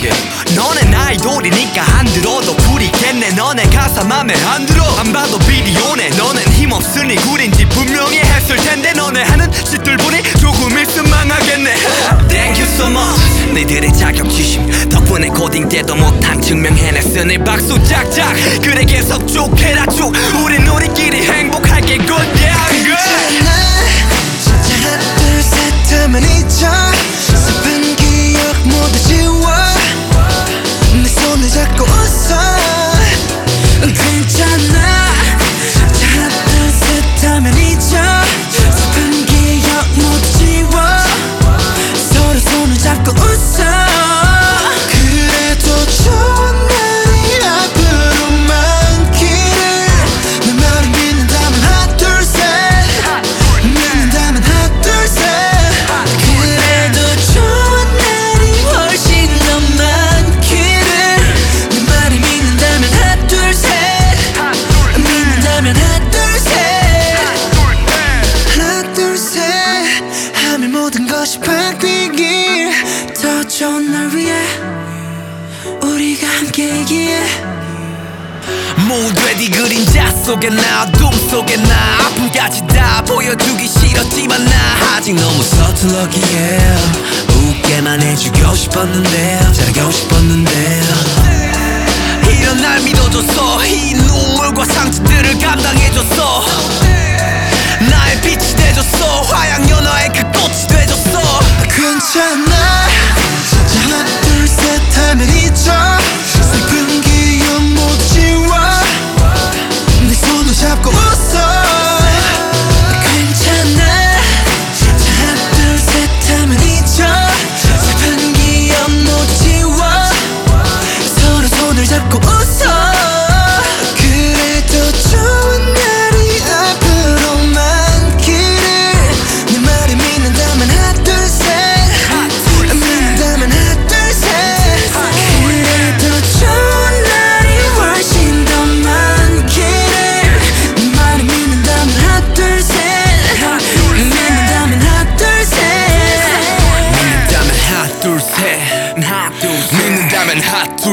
오케이 너네 아이돌이니까 안 들어도 구리겠네. 너네 가사 맘에 안 들어. 안 봐도 비디오네. 너넨 힘없으니 구린지 분명히 했을 텐데 너네 하는 짓들 보니 조금 있으면 망하겠네. Thank you so much. 너희들의 자격지심. 덕분에 고딩 때도 못한 증명해냈으니 박수 짝짝. 그래 계속 쭉 해라 쭉. 우린 우리끼리 행복하게. Good yeah 함께이기에 모두의 네 그림자 속에 나 어둠 속에 나. 아픔까지 다 보여주기 싫었지만 나. 아직 너무 서툴러기에 웃게만 해주고 싶었는데 잘하고 싶었는데. 이런 날 믿어줬어 이 눈물과 상처들을 감당해줬어 나의 빛이 돼줬어 화양 연화의 그 꽃이 돼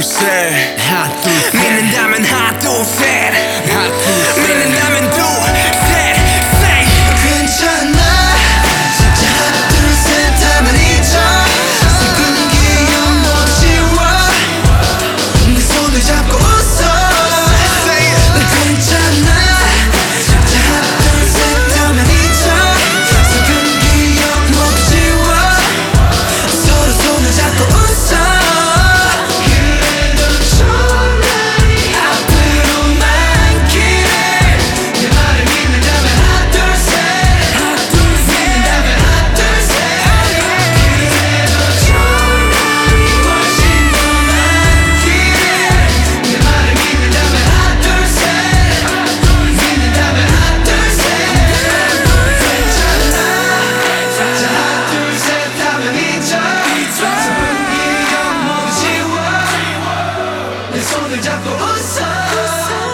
둘셋 하나 둘셋 믿는다면 손을 잡고 웃어.